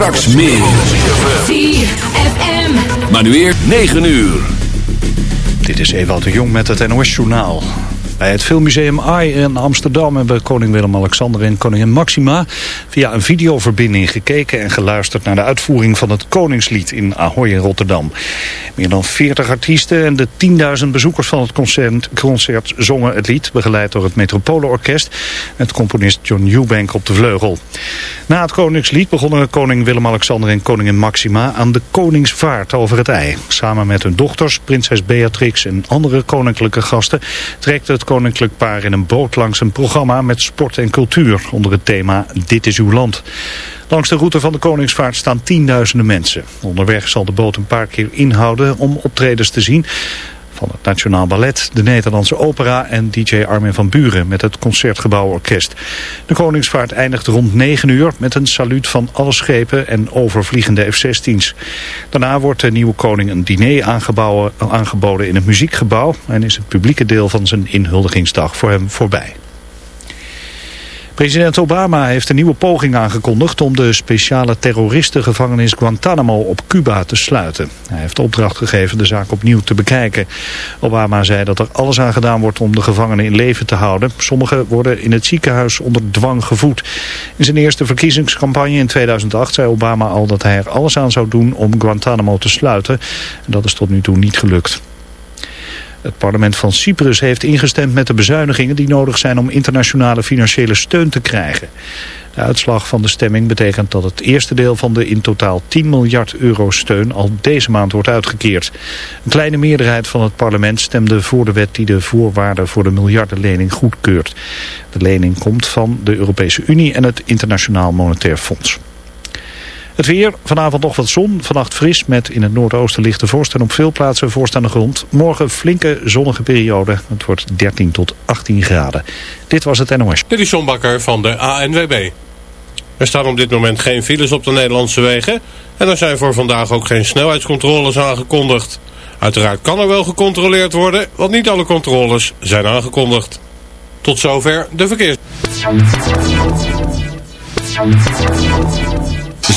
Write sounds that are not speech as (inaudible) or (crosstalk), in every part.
Straks meer. Maar nu weer 9 uur. Dit is Ewout de Jong met het NOS Journaal. Bij het Filmmuseum AI in Amsterdam hebben koning Willem-Alexander en koningin Maxima via een videoverbinding gekeken en geluisterd naar de uitvoering van het Koningslied in Ahoy in Rotterdam. Meer dan 40 artiesten en de 10.000 bezoekers van het concert, concert zongen het lied, begeleid door het Metropolenorkest met componist John Eubank op de vleugel. Na het Koningslied begonnen koning Willem-Alexander en koningin Maxima aan de Koningsvaart over het IJ. Samen met hun dochters, prinses Beatrix en andere koninklijke gasten trekt het koninklijk paar in een boot langs een programma met sport en cultuur onder het thema Dit is uw land. Langs de route van de Koningsvaart staan tienduizenden mensen. Onderweg zal de boot een paar keer inhouden om optredens te zien van het Nationaal Ballet, de Nederlandse Opera en DJ Armin van Buren met het Concertgebouworkest. De Koningsvaart eindigt rond 9 uur met een saluut van alle schepen en overvliegende F-16's. Daarna wordt de nieuwe koning een diner aangeboden in het muziekgebouw en is het publieke deel van zijn inhuldigingsdag voor hem voorbij. President Obama heeft een nieuwe poging aangekondigd om de speciale terroristengevangenis Guantanamo op Cuba te sluiten. Hij heeft opdracht gegeven de zaak opnieuw te bekijken. Obama zei dat er alles aan gedaan wordt om de gevangenen in leven te houden. Sommigen worden in het ziekenhuis onder dwang gevoed. In zijn eerste verkiezingscampagne in 2008 zei Obama al dat hij er alles aan zou doen om Guantanamo te sluiten. En dat is tot nu toe niet gelukt. Het parlement van Cyprus heeft ingestemd met de bezuinigingen die nodig zijn om internationale financiële steun te krijgen. De uitslag van de stemming betekent dat het eerste deel van de in totaal 10 miljard euro steun al deze maand wordt uitgekeerd. Een kleine meerderheid van het parlement stemde voor de wet die de voorwaarden voor de miljardenlening goedkeurt. De lening komt van de Europese Unie en het Internationaal Monetair Fonds. Het weer, vanavond nog wat zon, vannacht fris met in het noordoosten lichte vorst en op veel plaatsen vorst aan de grond. Morgen flinke zonnige periode, het wordt 13 tot 18 graden. Dit was het NOS. Dit is van de ANWB. Er staan op dit moment geen files op de Nederlandse wegen en er zijn voor vandaag ook geen snelheidscontroles aangekondigd. Uiteraard kan er wel gecontroleerd worden, want niet alle controles zijn aangekondigd. Tot zover de verkeers.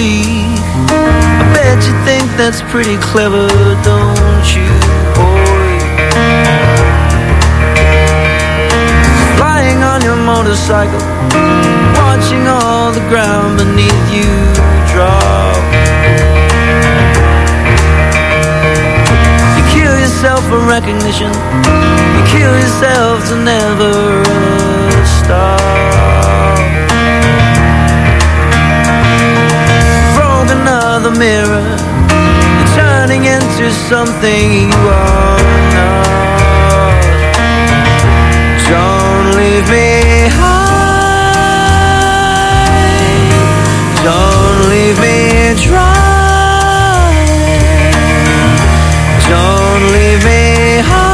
Week. I bet you think that's pretty clever, don't you, boy? Flying on your motorcycle, watching all the ground beneath you drop. You kill yourself for recognition. You kill yourself to never stop. Another mirror. You're turning into something you are not. Don't leave me high. Don't leave me dry. Don't leave me high.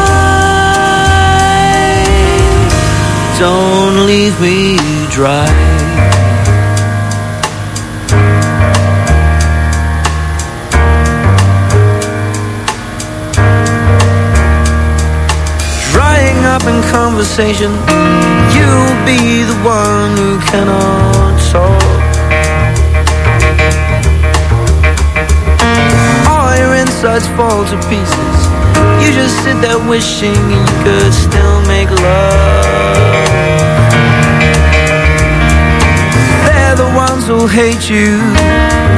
Don't leave me dry in conversation. You'll be the one who cannot talk. All your insides fall to pieces. You just sit there wishing you could still make love. They're the ones who hate you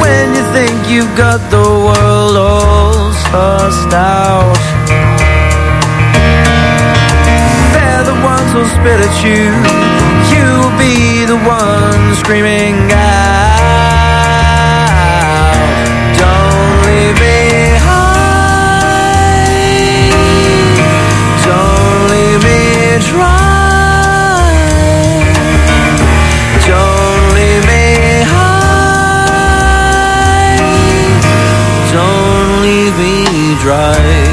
when you think you've got the world all sussed out. will spit at you You'll be the one screaming out. Don't leave me high. Don't leave me dry. Don't leave me high. Don't leave me dry.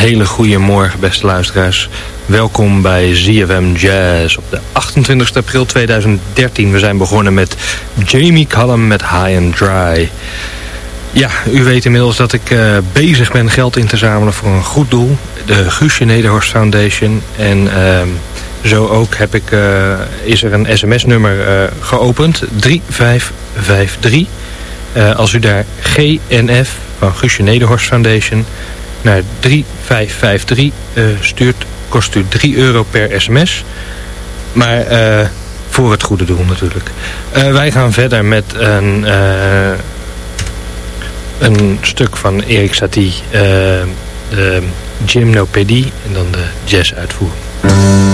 Hele goede morgen, beste luisteraars. Welkom bij ZFM Jazz op de 28 april 2013. We zijn begonnen met Jamie Cullum met High and Dry. Ja, u weet inmiddels dat ik eh, bezig ben geld in te zamelen voor een goed doel. De Guusje Nederhorst Foundation. En ehm, zo ook heb ik, eh, is er een sms-nummer eh, geopend. 3553. Eh, als u daar GNF van Guusje Nederhorst Foundation naar 3553 eh, stuurt, kost u 3 euro per sms. Maar eh, voor het goede doel natuurlijk. Eh, wij gaan verder met een, een stuk van Erik Satie, de Gymnopedie en dan de jazz uitvoering.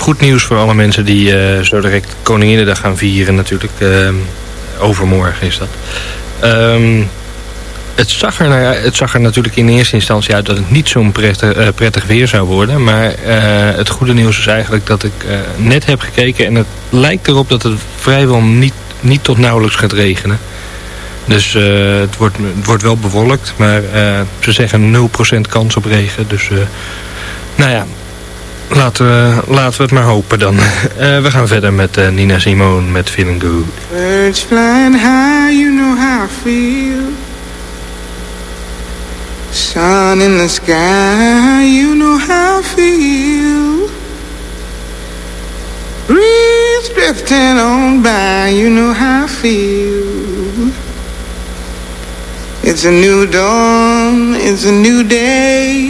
Goed nieuws voor alle mensen die uh, zo direct Koninginnedag gaan vieren natuurlijk. Uh, overmorgen is dat. Um, het, zag er, nou het zag er natuurlijk in eerste instantie uit dat het niet zo'n prettig, prettig weer zou worden. Maar het goede nieuws is eigenlijk dat ik net heb gekeken en het lijkt erop dat het vrijwel niet, niet tot nauwelijks gaat regenen. Dus het, wordt, het wordt wel bewolkt, maar ze zeggen 0% kans op regen. Dus nou ja, Laten we, laten we het maar hopen dan. Uh, (laughs) we gaan verder met uh, Nina Simone met Feeling Good. Birds flying high, you know how I feel. Sun in the sky, you know how I feel. Breeze drifting on by, you know how I feel. It's a new dawn, it's a new day.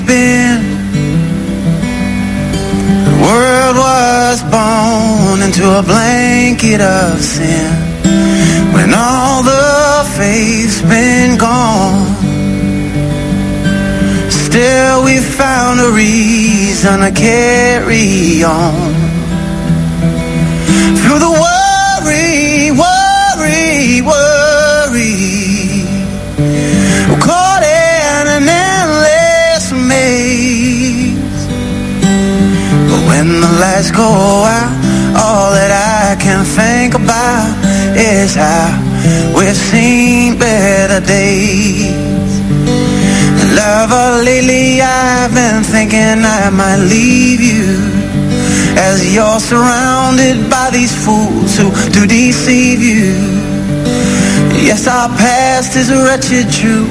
been. The world was born into a blanket of sin. When all the faith's been gone, still we found a reason to carry on. Lights go out, all that I can think about is how we've seen better days. Lover, lately I've been thinking I might leave you as you're surrounded by these fools who do deceive you. Yes, our past is wretched, true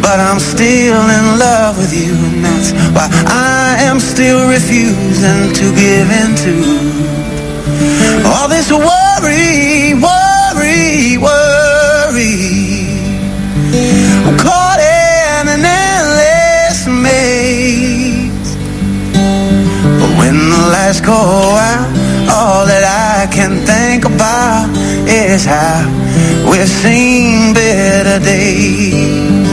but I'm still in love with you, and that's why I am still refusing to give in to all this worry, worry, worry. I'm caught in an endless maze. But when the lights go out, all that I can can think about is how we've seen better days.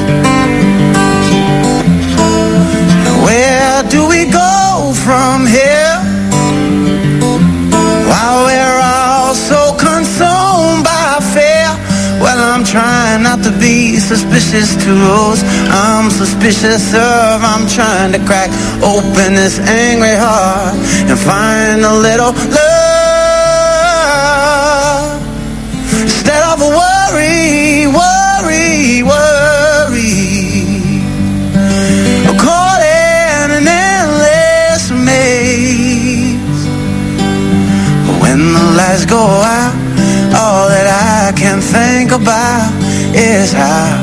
Where do we go from here? While we're all so consumed by fear. Well, I'm trying not to be suspicious to those I'm suspicious of. I'm trying to crack open this angry heart and find a little love lights go out, all that I can think about is how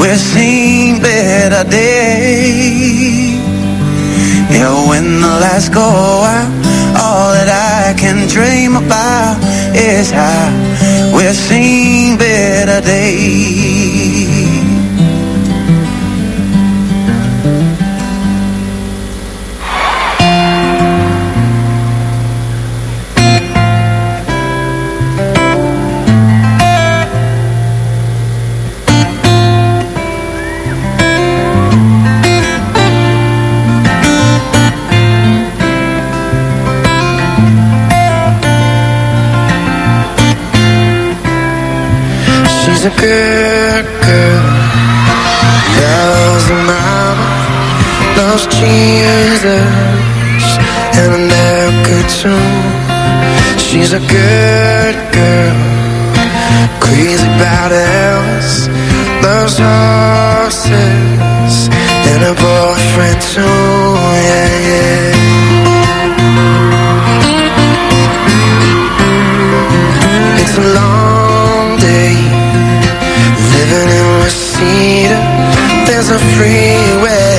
we've seen better days. Yeah, when the lights go out, all that I can dream about is how we've seen better days. A good girl, loves her mama, loves Jesus, and America too. She's a good girl, crazy about Elvis, loves horses, and her boyfriend too. Yeah, yeah. Living in Reseda There's a freeway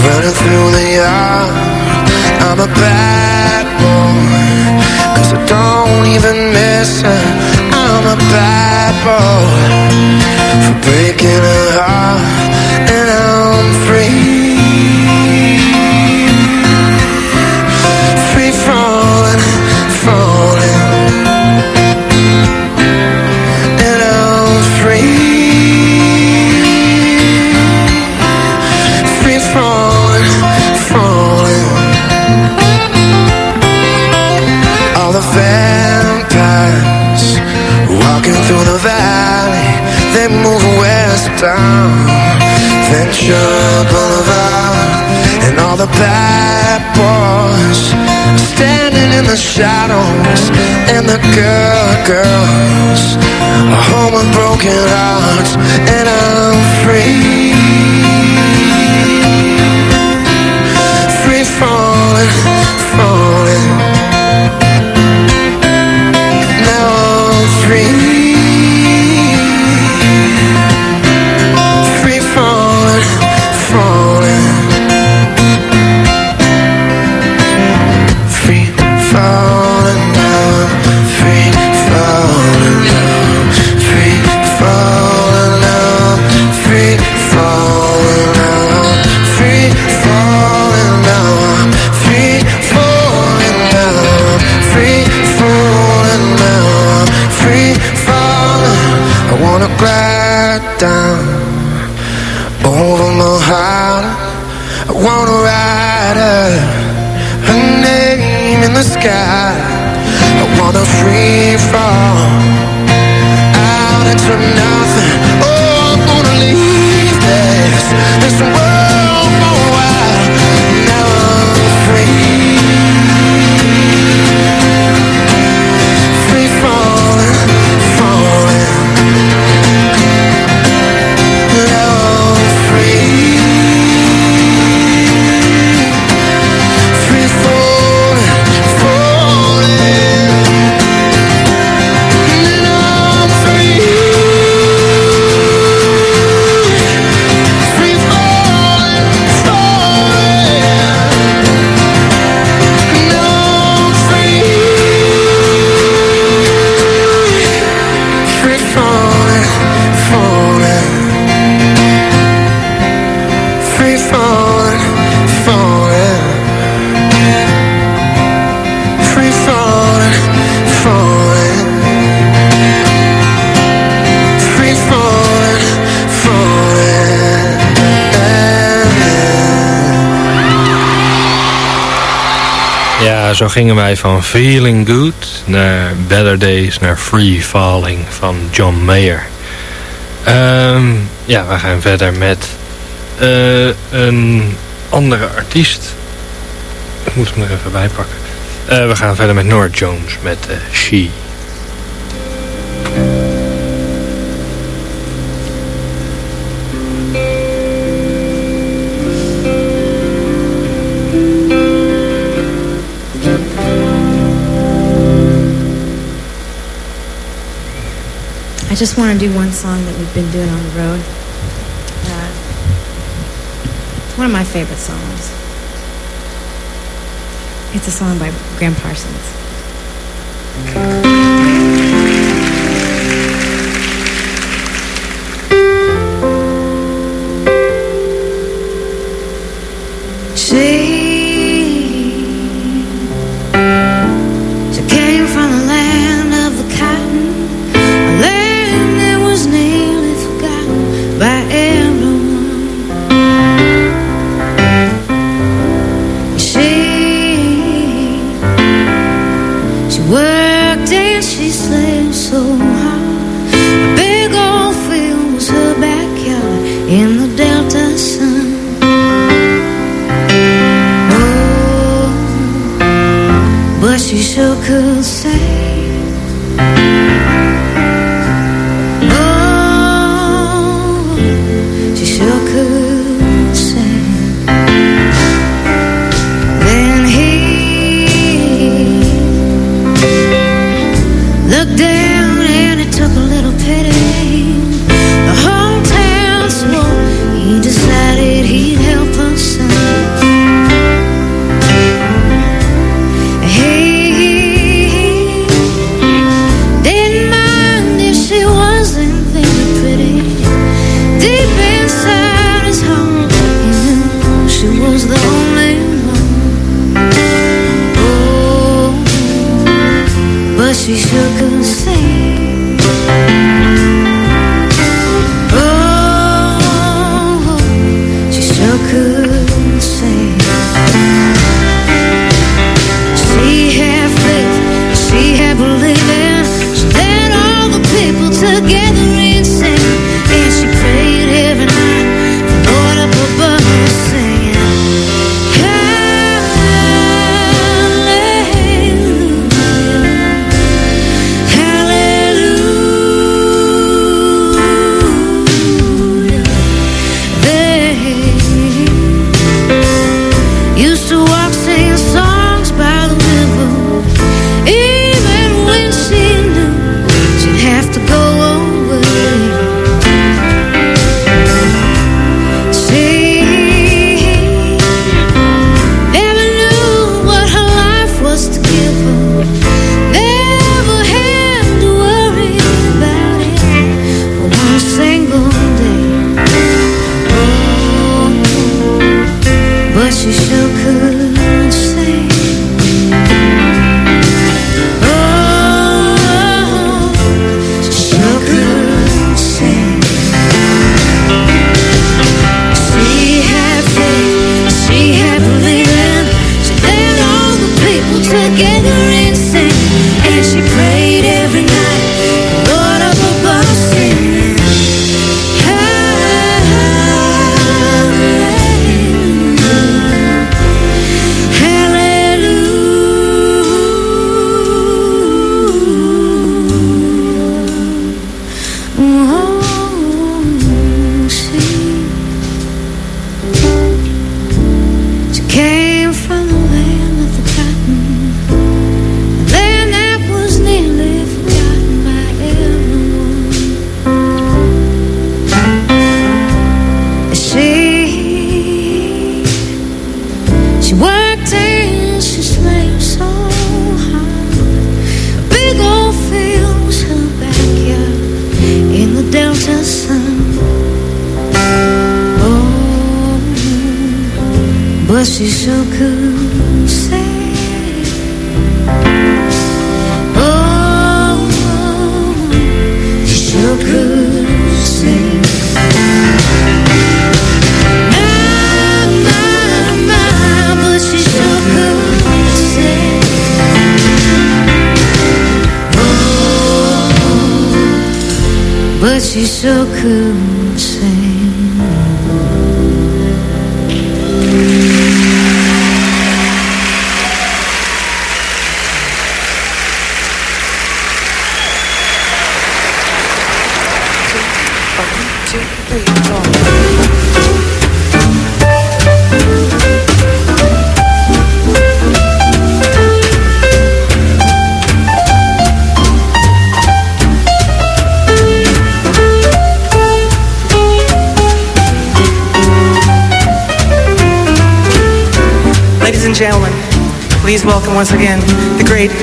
Running through the yard. I'm a bad boy Cause I don't even miss her I'm a bad boy For breaking her heart walking through the valley, they move west down Ventura Boulevard, and all the bad boys standing in the shadows, and the good girls are home with broken hearts, and I'm free, free falling, falling. Zo gingen wij van Feeling Good naar Better Days naar Free Falling van John Mayer. Ehm, ja, we gaan verder met uh, een andere artiest. Ik moet hem er even bij pakken. Uh, we gaan verder met Nora Jones met uh, She. Just want to do one song that we've been doing on the road. Uh, one of my favorite songs. It's a song by Gram Parsons.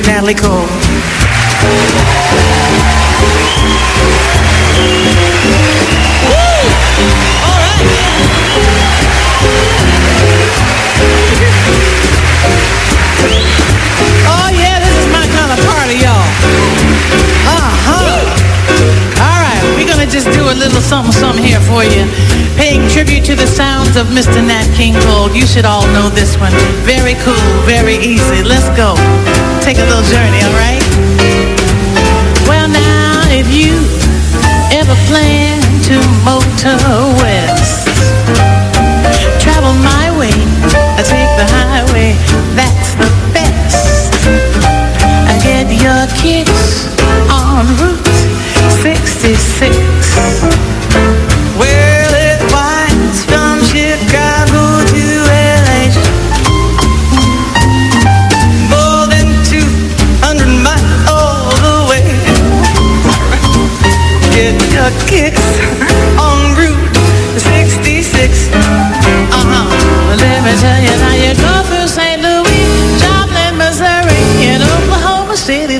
Natalie Cole. A little something, something here for you. Paying tribute to the sounds of Mr. Nat King Cole. You should all know this one. Very cool, very easy. Let's go. Take a little journey, all right? Well now, if you ever plan to motor west, travel my way, I take the highway, that's the best. I get your kicks on Route 66.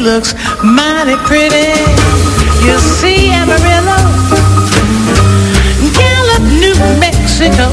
Looks mighty pretty. You see Amarillo, Gallup, New Mexico,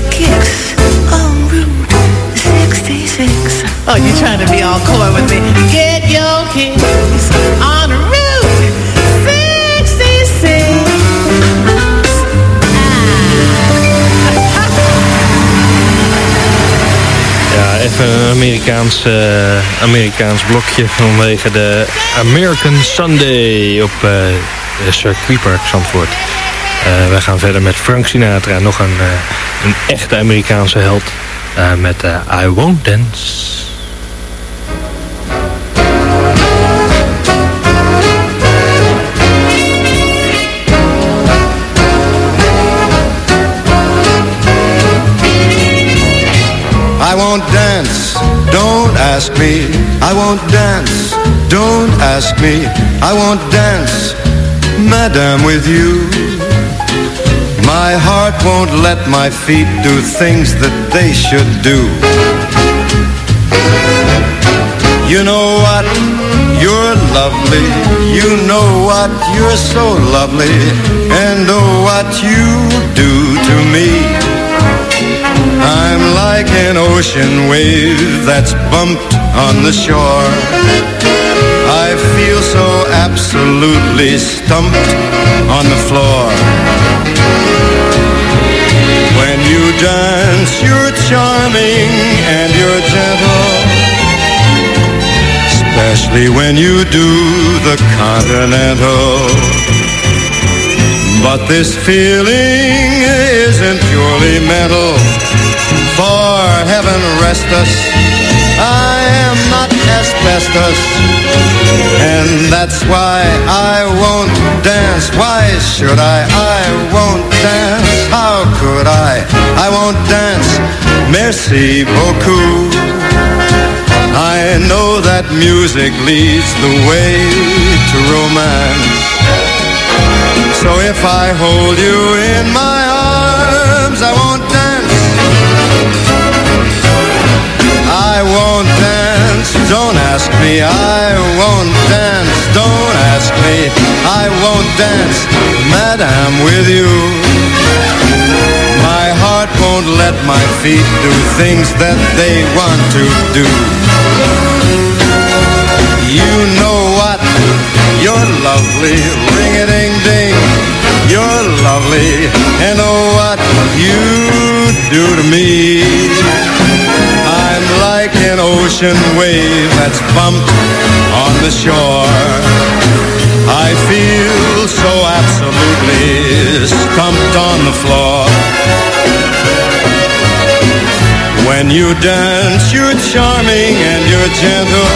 your kicks on Route 66. Oh, you trying to be all coy with me? Get your kicks on Route 66. Ja, even een Amerikaans, eh, Amerikaans blokje vanwege de American Sunday op eh de circuitpark Zandvoort. Eh, uh, we gaan verder met Frank Sinatra, nog een, uh, een echte Amerikaanse held uh, met I Won't Dance. I won't dance, don't ask me. I won't dance, don't ask me. I won't dance, madam, with you. My heart won't let my feet do things that they should do. You know what? You're lovely. You know what? You're so lovely. And oh, what you do to me. I'm like an ocean wave that's bumped on the shore. I feel so absolutely stumped on the floor. You dance, you're charming and you're gentle. Especially when you do the continental. But this feeling isn't purely mental. For heaven rest us, I am not asbestos. And that's why I won't dance. Why should I? I won't dance. Won't dance. Merci beaucoup. I know that music leads the way to romance. So if I hold you in my arms, I won't dance. I won't dance, don't ask me. I won't dance, don't ask me. I won't dance, madam, with you. Won't let my feet do things that they want to do. You know what? You're lovely, ring-a-ding-ding. You're lovely, and oh, what you do to me. I'm like an ocean wave that's bumped on the shore. I feel so absolutely stumped on the floor. When you dance, you're charming and you're gentle.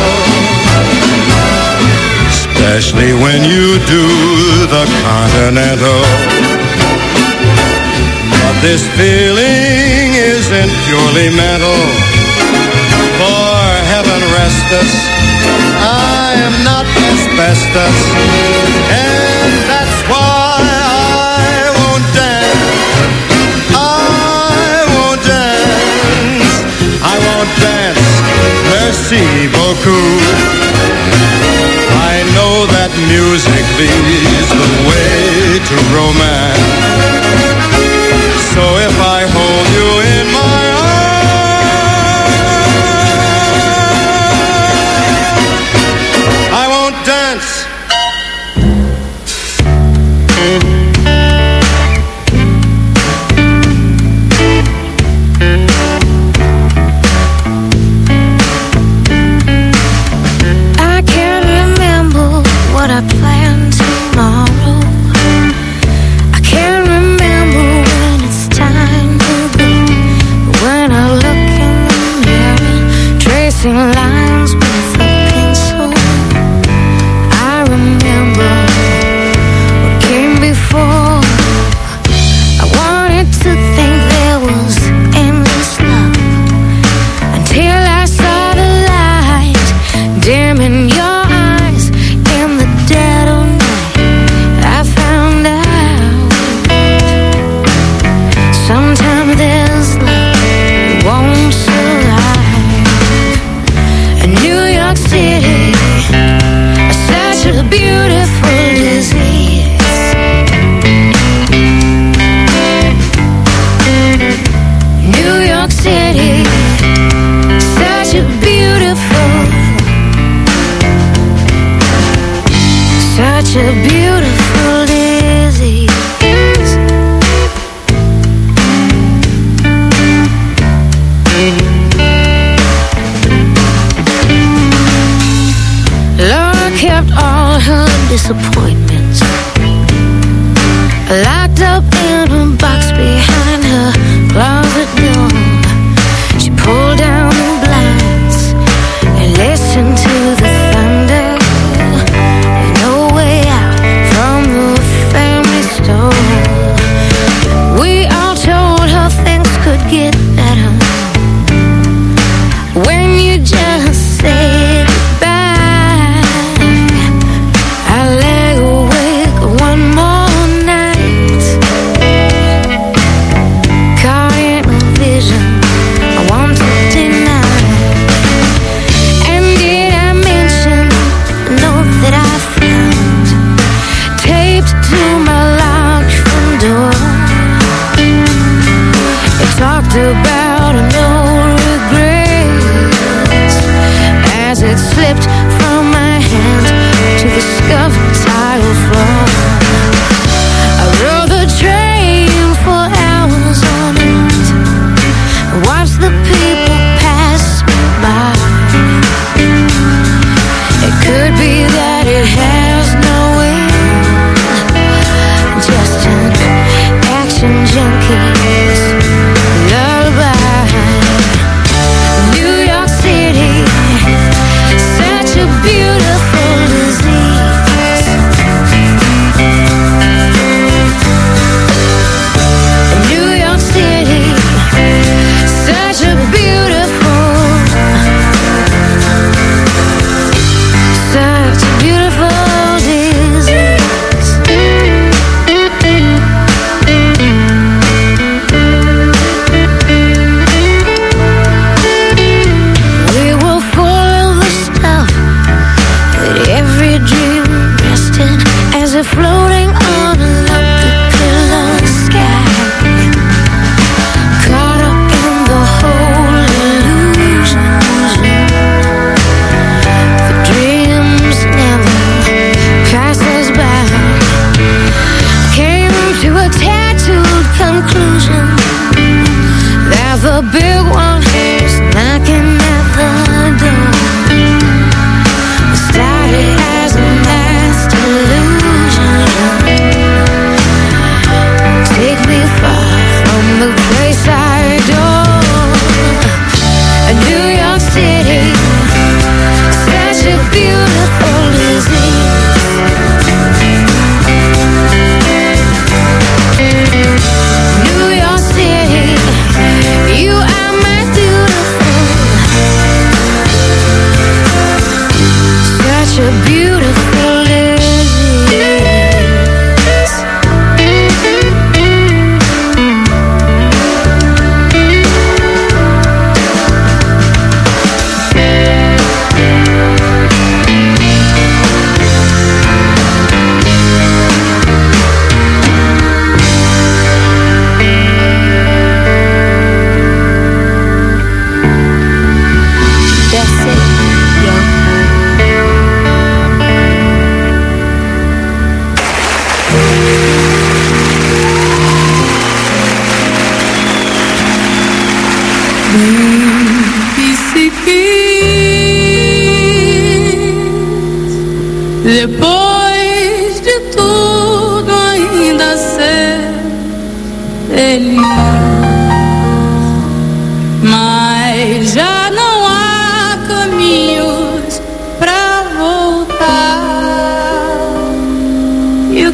Especially when you do the continental. But this feeling isn't purely mental. For heaven rest us, I am not asbestos. And that's why I Merci beaucoup. I know that music leads the way to romance. So if I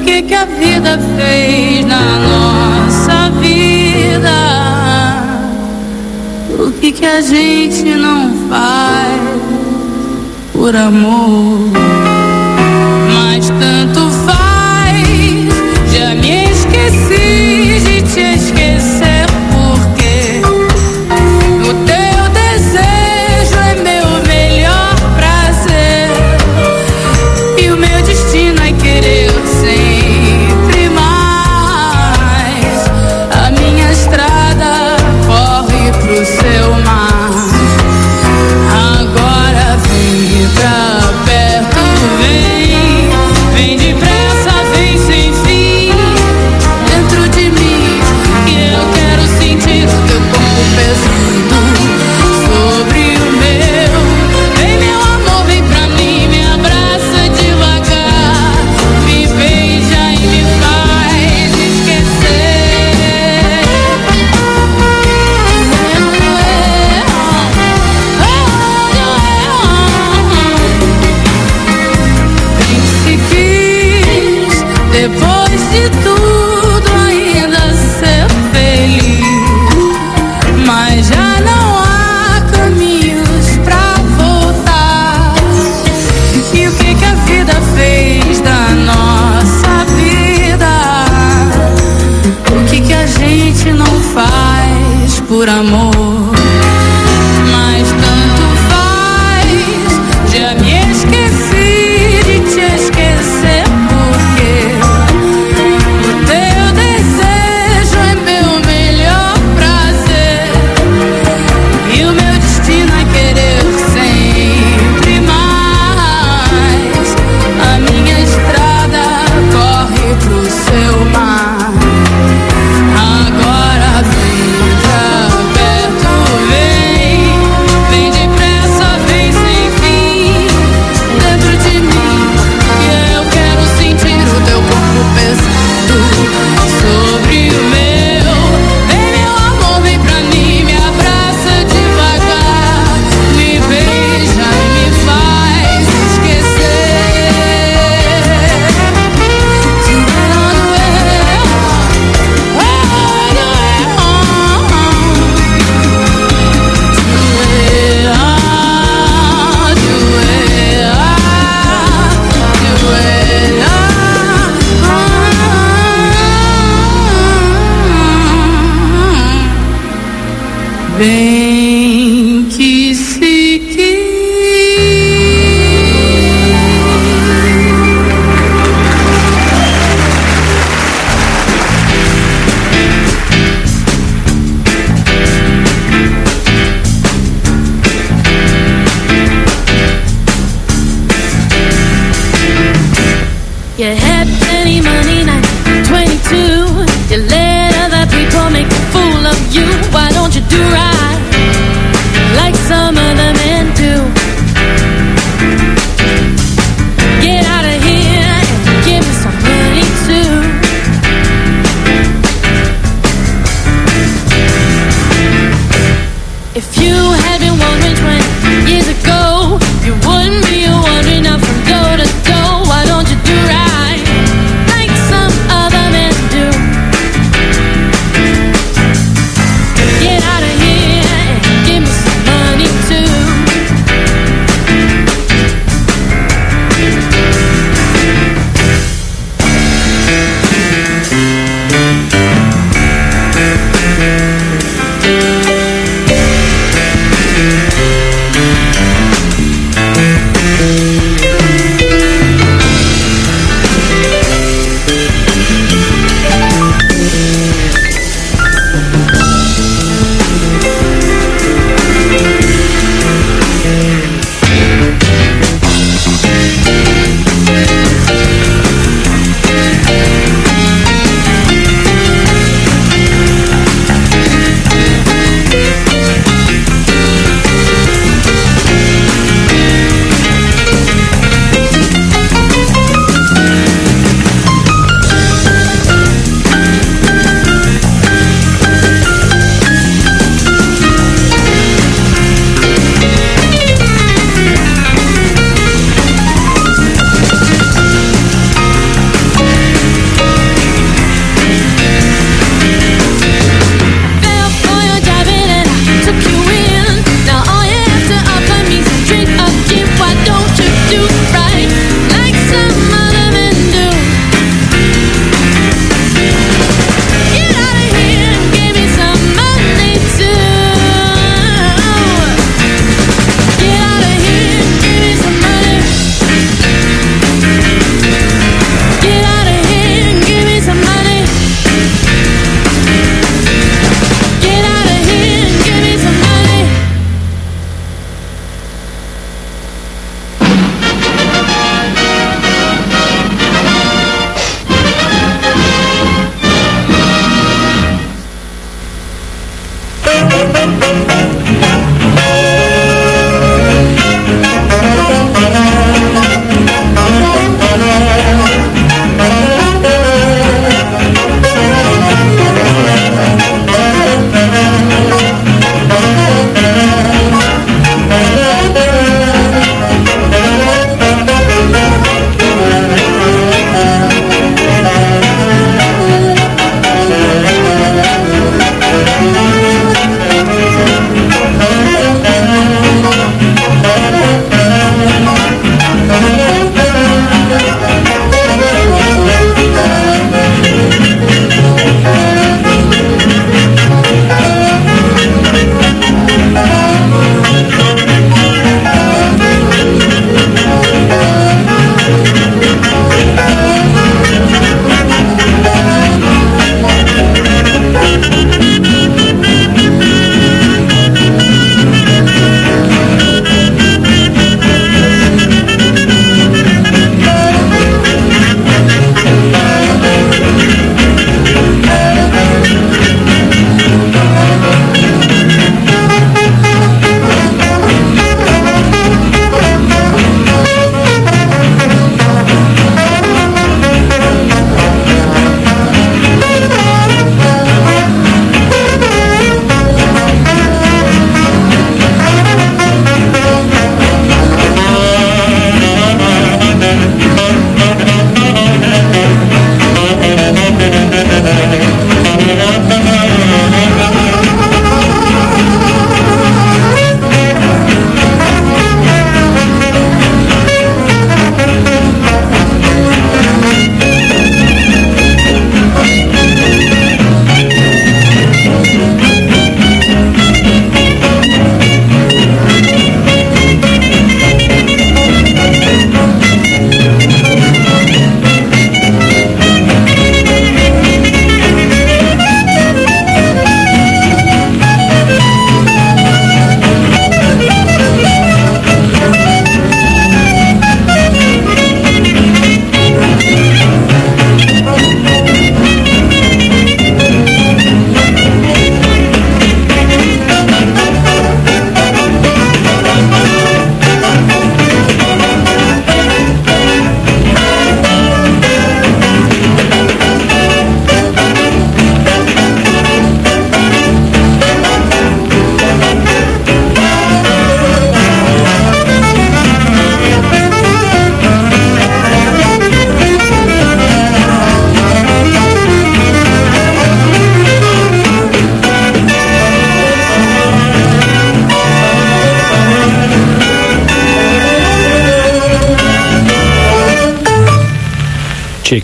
que, que a vida fez na nossa vida? O que, que a gente não faz por amor?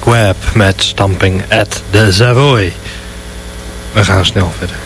Webb met Stamping at the Savoy. We gaan snel verder.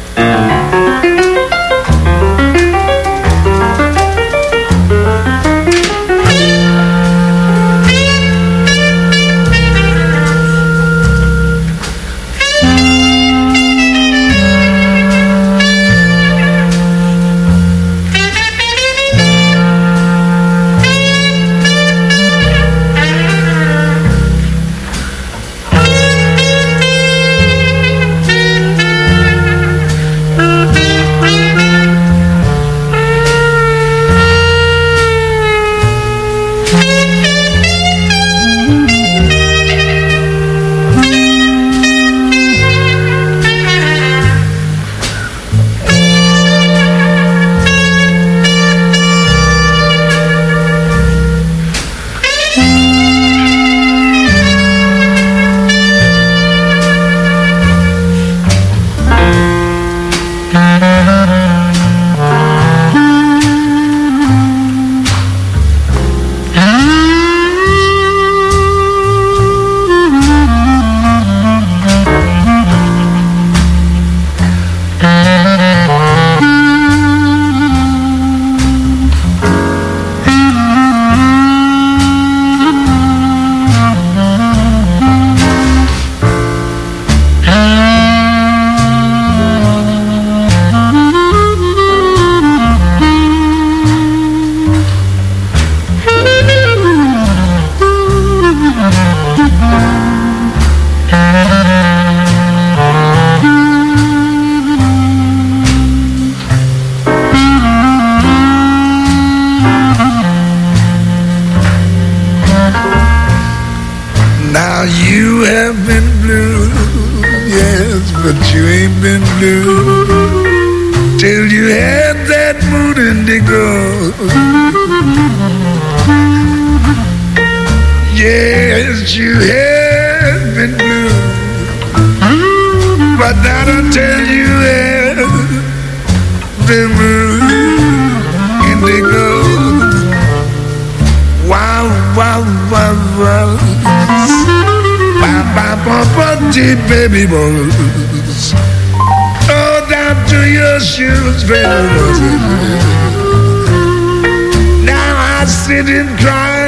Since you have been blue. But that I tell you been blue. Indigo. Wow, wow, wow, wow. Ba ba ba ba baby bones. Oh, down to your shoes, baby bones. Now I sit and cry.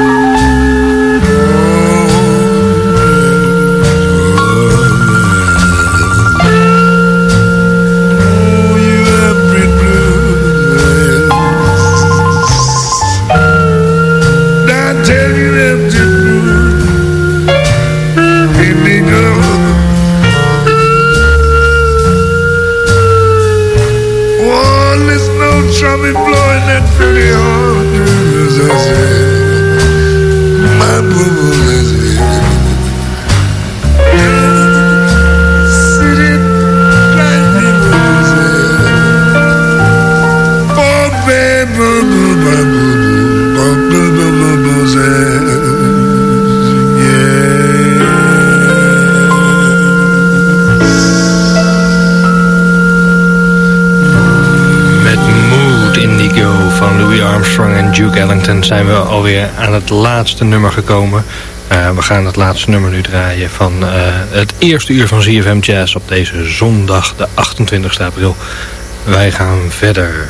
zijn we alweer aan het laatste nummer gekomen. Uh, we gaan het laatste nummer nu draaien van uh, het eerste uur van ZFM Jazz op deze zondag, de 28 april. Wij gaan verder.